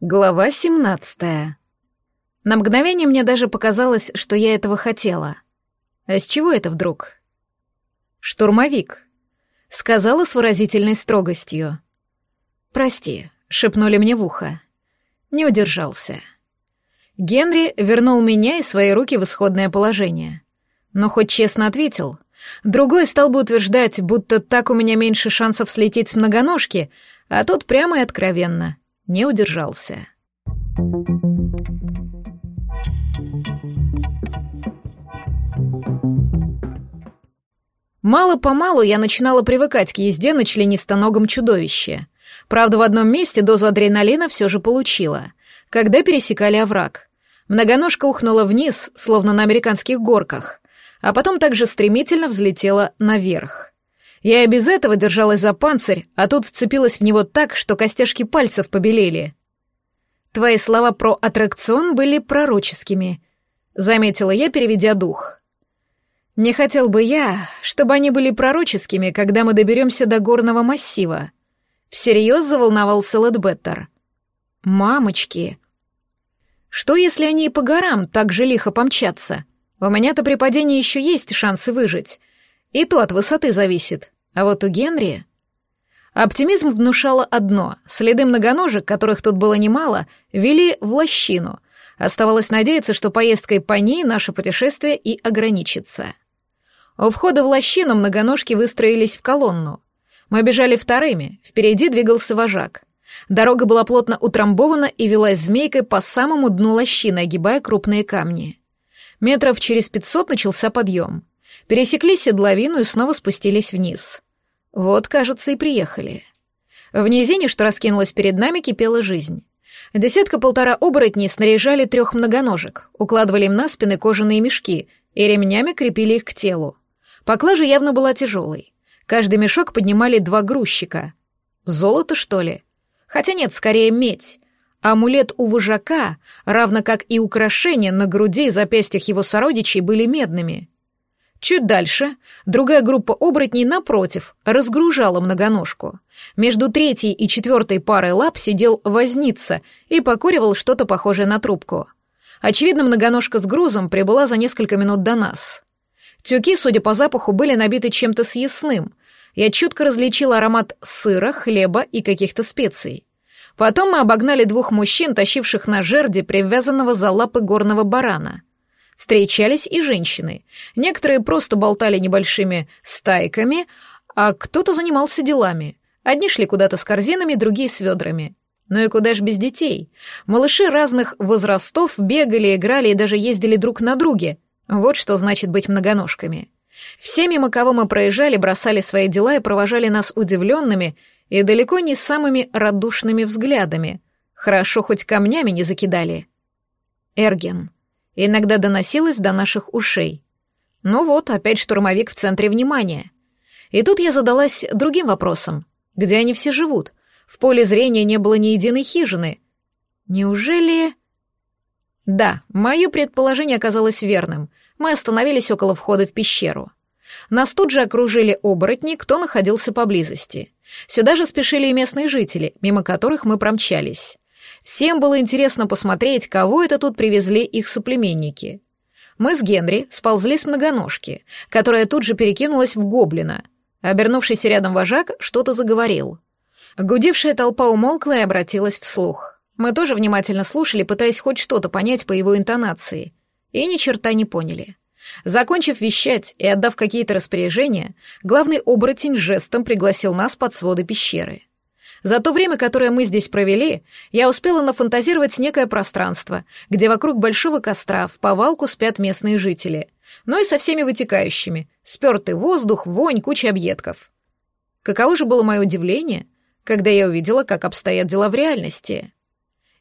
Глава 17. На мгновение мне даже показалось, что я этого хотела. А с чего это вдруг? «Штурмовик», — сказала с выразительной строгостью. «Прости», — шепнули мне в ухо. Не удержался. Генри вернул меня и свои руки в исходное положение. Но хоть честно ответил. Другой стал бы утверждать, будто так у меня меньше шансов слететь с многоножки, а тут прямо и откровенно — не удержался. Мало-помалу я начинала привыкать к езде на членистоногом чудовище. Правда, в одном месте дозу адреналина все же получила, когда пересекали овраг. Многоножка ухнула вниз, словно на американских горках, а потом также стремительно взлетела наверх. Я и без этого держалась за панцирь, а тут вцепилась в него так, что костяшки пальцев побелели. Твои слова про аттракцион были пророческими, заметила я, переведя дух. Не хотел бы я, чтобы они были пророческими, когда мы доберемся до горного массива. Всерьез заволновался Лэдбеттер. Мамочки! Что, если они и по горам так же лихо помчатся? У меня-то при падении еще есть шансы выжить. И то от высоты зависит. А вот у Генри... Оптимизм внушало одно. Следы многоножек, которых тут было немало, вели в лощину. Оставалось надеяться, что поездкой по ней наше путешествие и ограничится. У входа в лощину многоножки выстроились в колонну. Мы бежали вторыми, впереди двигался вожак. Дорога была плотно утрамбована и велась змейкой по самому дну лощины, огибая крупные камни. Метров через пятьсот начался подъем пересекли седловину и снова спустились вниз. Вот, кажется, и приехали. В низине, что раскинулось перед нами, кипела жизнь. Десятка-полтора оборотней снаряжали трех многоножек, укладывали им на спины кожаные мешки и ремнями крепили их к телу. Поклажа явно была тяжелой. Каждый мешок поднимали два грузчика. Золото, что ли? Хотя нет, скорее медь. Амулет у вожака, равно как и украшения на груди и запястьях его сородичей, были медными. Чуть дальше другая группа оборотней напротив разгружала многоножку. Между третьей и четвертой парой лап сидел возница и покуривал что-то похожее на трубку. Очевидно, многоножка с грузом прибыла за несколько минут до нас. Тюки, судя по запаху, были набиты чем-то съестным. Я чутко различила аромат сыра, хлеба и каких-то специй. Потом мы обогнали двух мужчин, тащивших на жерди привязанного за лапы горного барана — Встречались и женщины. Некоторые просто болтали небольшими стайками, а кто-то занимался делами. Одни шли куда-то с корзинами, другие с ведрами. Ну и куда ж без детей? Малыши разных возрастов бегали, играли и даже ездили друг на друге. Вот что значит быть многоножками. Все, мимо кого мы проезжали, бросали свои дела и провожали нас удивленными и далеко не самыми радушными взглядами. Хорошо, хоть камнями не закидали. Эрген иногда доносилось до наших ушей. Ну вот, опять штурмовик в центре внимания. И тут я задалась другим вопросом. Где они все живут? В поле зрения не было ни единой хижины. Неужели... Да, мое предположение оказалось верным. Мы остановились около входа в пещеру. Нас тут же окружили оборотни, кто находился поблизости. Сюда же спешили и местные жители, мимо которых мы промчались. Всем было интересно посмотреть, кого это тут привезли их соплеменники. Мы с Генри сползли с многоножки, которая тут же перекинулась в гоблина. Обернувшийся рядом вожак что-то заговорил. Гудевшая толпа умолкла и обратилась вслух. Мы тоже внимательно слушали, пытаясь хоть что-то понять по его интонации. И ни черта не поняли. Закончив вещать и отдав какие-то распоряжения, главный оборотень жестом пригласил нас под своды пещеры. За то время, которое мы здесь провели, я успела нафантазировать некое пространство, где вокруг большого костра в повалку спят местные жители, но и со всеми вытекающими, спертый воздух, вонь, куча объедков. Каково же было мое удивление, когда я увидела, как обстоят дела в реальности.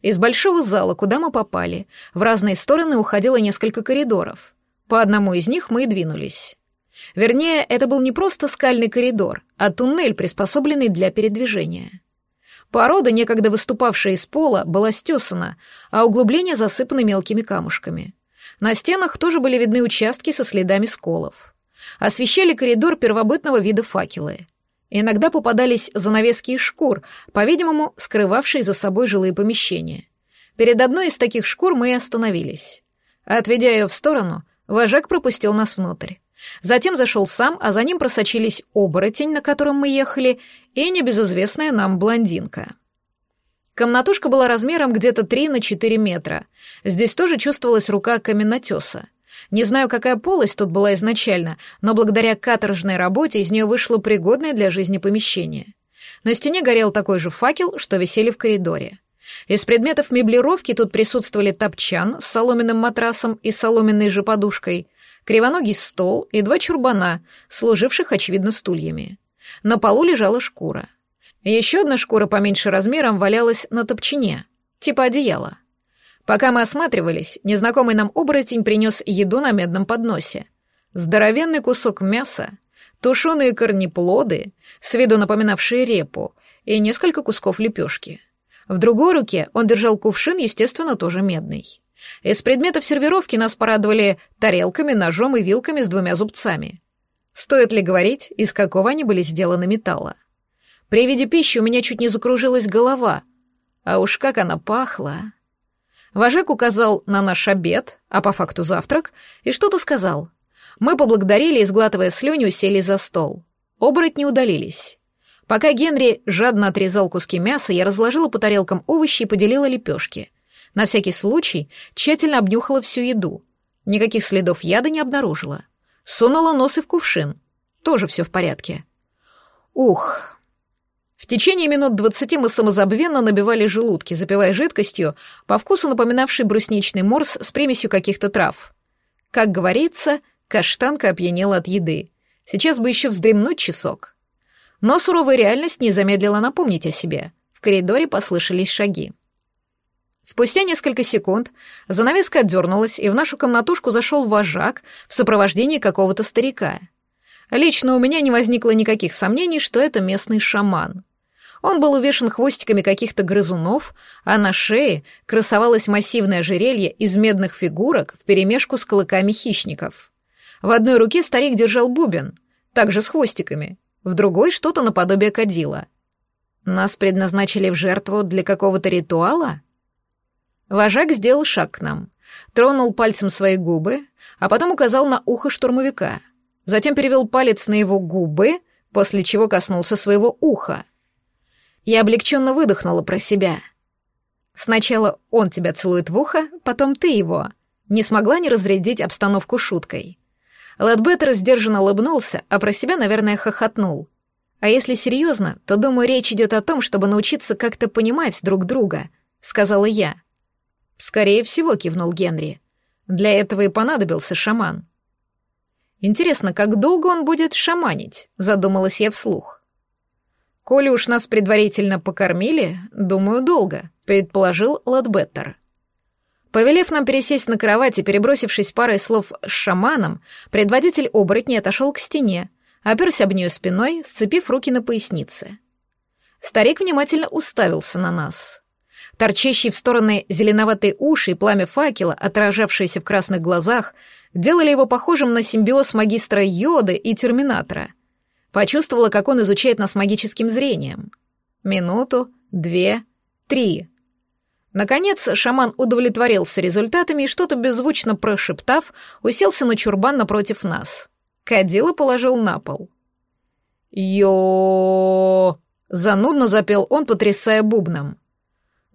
Из большого зала, куда мы попали, в разные стороны уходило несколько коридоров. По одному из них мы и двинулись. Вернее, это был не просто скальный коридор, а туннель, приспособленный для передвижения. Порода, некогда выступавшая из пола, была стесана, а углубления засыпаны мелкими камушками. На стенах тоже были видны участки со следами сколов. Освещали коридор первобытного вида факелы. Иногда попадались занавески из шкур, по-видимому, скрывавшие за собой жилые помещения. Перед одной из таких шкур мы и остановились. Отведя ее в сторону, вожак пропустил нас внутрь. Затем зашел сам, а за ним просочились оборотень, на котором мы ехали, и небезызвестная нам блондинка. Комнатушка была размером где-то 3 на 4 метра. Здесь тоже чувствовалась рука каменотеса. Не знаю, какая полость тут была изначально, но благодаря каторжной работе из нее вышло пригодное для жизни помещение. На стене горел такой же факел, что висели в коридоре. Из предметов меблировки тут присутствовали топчан с соломенным матрасом и соломенной же подушкой, кривоногий стол и два чурбана, служивших, очевидно, стульями. На полу лежала шкура. Еще одна шкура поменьше размером валялась на топчине, типа одеяла. Пока мы осматривались, незнакомый нам оборотень принес еду на медном подносе. Здоровенный кусок мяса, тушеные корнеплоды, с виду напоминавшие репу, и несколько кусков лепешки. В другой руке он держал кувшин, естественно, тоже медный. Из предметов сервировки нас порадовали тарелками, ножом и вилками с двумя зубцами. Стоит ли говорить, из какого они были сделаны металла? При виде пищи у меня чуть не закружилась голова, а уж как она пахла. Вожак указал на наш обед, а по факту завтрак, и что-то сказал. Мы поблагодарили и, сглатывая слюню, сели за стол. Оборотни удалились. Пока Генри жадно отрезал куски мяса, я разложила по тарелкам овощи и поделила лепешки. На всякий случай тщательно обнюхала всю еду. Никаких следов яда не обнаружила. Сунула нос и в кувшин. Тоже все в порядке. Ух, в течение минут двадцати мы самозабвенно набивали желудки, запивая жидкостью, по вкусу напоминавшей брусничный морс с примесью каких-то трав. Как говорится, каштанка опьянела от еды. Сейчас бы еще вздремнуть часок. Но суровая реальность не замедлила напомнить о себе. В коридоре послышались шаги. Спустя несколько секунд занавеска отдернулась, и в нашу комнатушку зашел вожак в сопровождении какого-то старика. Лично у меня не возникло никаких сомнений, что это местный шаман. Он был увешан хвостиками каких-то грызунов, а на шее красовалось массивное ожерелье из медных фигурок вперемешку с клыками хищников. В одной руке старик держал бубен, также с хвостиками, в другой что-то наподобие кадила. Нас предназначили в жертву для какого-то ритуала? Вожак сделал шаг к нам, тронул пальцем свои губы, а потом указал на ухо штурмовика. Затем перевел палец на его губы, после чего коснулся своего уха — я облегченно выдохнула про себя. Сначала он тебя целует в ухо, потом ты его. Не смогла не разрядить обстановку шуткой. Лэдбеттер сдержанно улыбнулся, а про себя, наверное, хохотнул. А если серьезно, то, думаю, речь идет о том, чтобы научиться как-то понимать друг друга, сказала я. Скорее всего, кивнул Генри. Для этого и понадобился шаман. Интересно, как долго он будет шаманить, задумалась я вслух. «Коли уж нас предварительно покормили, думаю, долго», — предположил Ладбеттер. Повелев нам пересесть на кровать и перебросившись парой слов с шаманом, предводитель оборотни отошел к стене, оперся об нее спиной, сцепив руки на пояснице. Старик внимательно уставился на нас. Торчащие в стороны зеленоватые уши и пламя факела, отражавшиеся в красных глазах, делали его похожим на симбиоз магистра Йоды и Терминатора. Почувствовала, как он изучает нас магическим зрением. Минуту, две, три. Наконец, шаман удовлетворился результатами и, что-то беззвучно прошептав, уселся на чурбан напротив нас. Кадила положил на пол. «Йо!» — занудно запел он, потрясая бубном.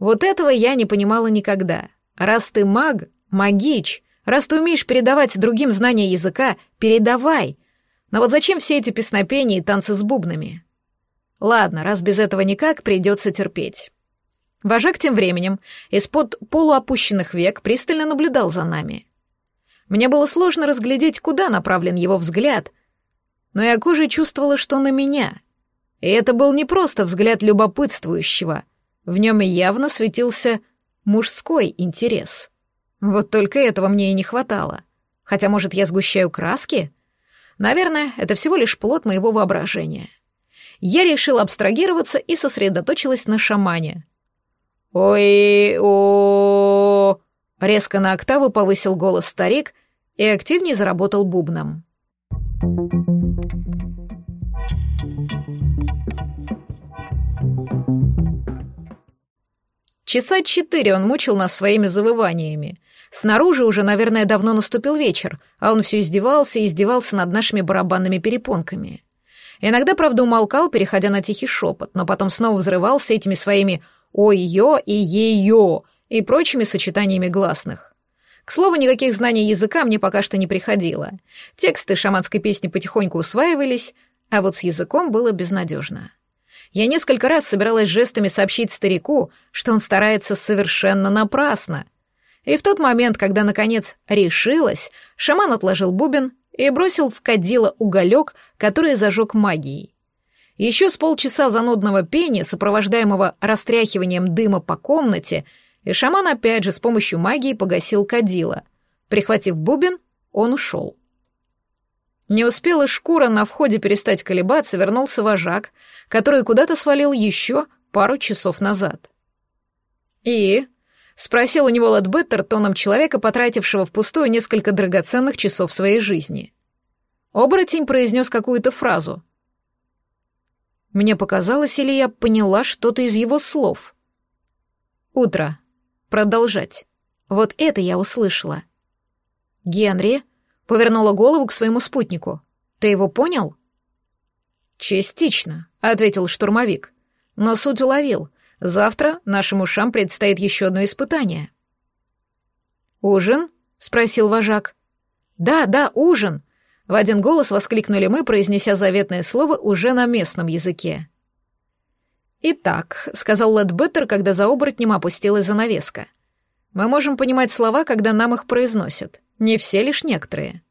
Вот этого я не понимала никогда. Раз ты маг, магич, раз ты умеешь передавать другим знания языка, передавай, но вот зачем все эти песнопения и танцы с бубнами? Ладно, раз без этого никак, придется терпеть. Вожак тем временем из-под полуопущенных век пристально наблюдал за нами. Мне было сложно разглядеть, куда направлен его взгляд, но я кожей чувствовала, что на меня. И это был не просто взгляд любопытствующего, в нем явно светился мужской интерес. Вот только этого мне и не хватало. Хотя, может, я сгущаю краски? Наверное, это всего лишь плод моего воображения. Я решила абстрагироваться и сосредоточилась на шамане. «Ой-о!» Резко на октаву повысил голос старик и активнее заработал бубном. Thank you. Часа четыре он мучил нас своими завываниями. Снаружи уже, наверное, давно наступил вечер, а он все издевался и издевался над нашими барабанными перепонками. Иногда, правда, умолкал, переходя на тихий шепот, но потом снова взрывался этими своими «ой-ё» и «е-ё» и прочими сочетаниями гласных. К слову, никаких знаний языка мне пока что не приходило. Тексты шаманской песни потихоньку усваивались, а вот с языком было безнадежно. Я несколько раз собиралась жестами сообщить старику, что он старается совершенно напрасно, и в тот момент, когда, наконец, решилась, шаман отложил бубен и бросил в кадило уголек, который зажег магией. Еще с полчаса занудного пения, сопровождаемого растряхиванием дыма по комнате, и шаман опять же с помощью магии погасил кадило. Прихватив бубен, он ушел. Не успела шкура на входе перестать колебаться, вернулся вожак, который куда-то свалил еще пару часов назад. «И?» — спросил у него Лэдбеттер тоном человека, потратившего впустую несколько драгоценных часов своей жизни. Оборотень произнес какую-то фразу. Мне показалось, или я поняла что-то из его слов. «Утро. Продолжать. Вот это я услышала». «Генри?» — повернула голову к своему спутнику. «Ты его понял?» «Частично», — ответил штурмовик. «Но суть уловил. Завтра нашим ушам предстоит еще одно испытание. «Ужин?» — спросил вожак. «Да, да, ужин!» — в один голос воскликнули мы, произнеся заветное слово уже на местном языке. «Итак», — сказал Лэдбеттер, когда за оборотнем опустилась занавеска, «мы можем понимать слова, когда нам их произносят. Не все, лишь некоторые».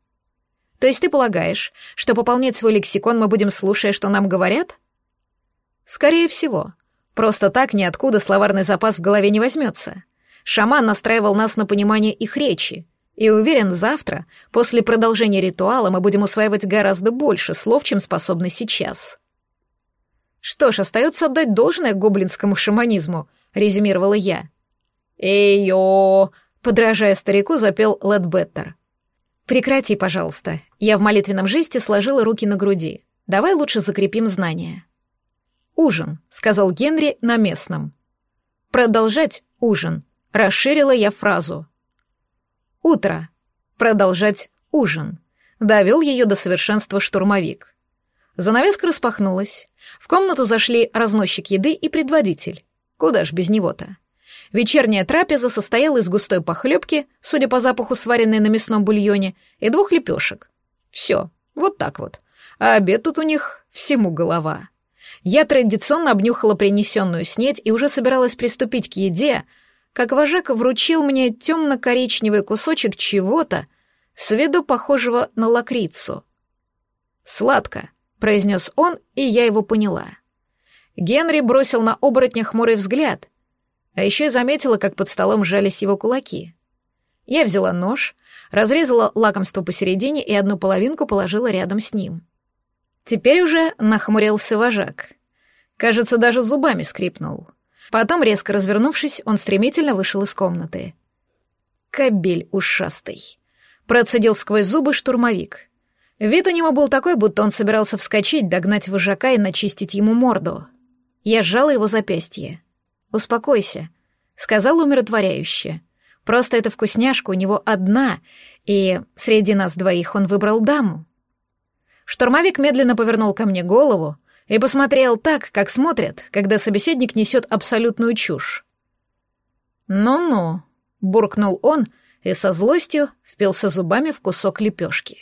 «То есть ты полагаешь, что пополнять свой лексикон мы будем, слушая, что нам говорят?» «Скорее всего. Просто так ниоткуда словарный запас в голове не возьмется. Шаман настраивал нас на понимание их речи, и уверен, завтра, после продолжения ритуала, мы будем усваивать гораздо больше слов, чем способны сейчас. Что ж, остается отдать должное гоблинскому шаманизму, резюмировала я. Эй-йо! Подражая старику, запел Ледбеттер. Прекрати, пожалуйста. Я в молитвенном жесте сложила руки на груди. Давай лучше закрепим знания. «Ужин», — сказал Генри на местном. «Продолжать ужин», — расширила я фразу. «Утро», «Продолжать ужин», — довел ее до совершенства штурмовик. Занавеска распахнулась. В комнату зашли разносчик еды и предводитель. Куда ж без него-то? Вечерняя трапеза состояла из густой похлебки, судя по запаху сваренной на мясном бульоне, и двух лепешек. Все, вот так вот. А обед тут у них всему голова. Я традиционно обнюхала принесенную снедь и уже собиралась приступить к еде, как вожак вручил мне темно-коричневый кусочек чего-то, с виду похожего на лакрицу. «Сладко», — произнес он, и я его поняла. Генри бросил на оборотня хмурый взгляд, а еще я заметила, как под столом сжались его кулаки. Я взяла нож, разрезала лакомство посередине и одну половинку положила рядом с ним. Теперь уже нахмурился вожак. Кажется, даже зубами скрипнул. Потом, резко развернувшись, он стремительно вышел из комнаты. «Кобель ушастый», — процедил сквозь зубы штурмовик. Вид у него был такой, будто он собирался вскочить, догнать вожака и начистить ему морду. Я сжала его запястье. «Успокойся», — сказал умиротворяюще. «Просто эта вкусняшка у него одна, и среди нас двоих он выбрал даму». Штурмовик медленно повернул ко мне голову и посмотрел так, как смотрят, когда собеседник несет абсолютную чушь. «Ну-ну», — буркнул он и со злостью впился зубами в кусок лепешки.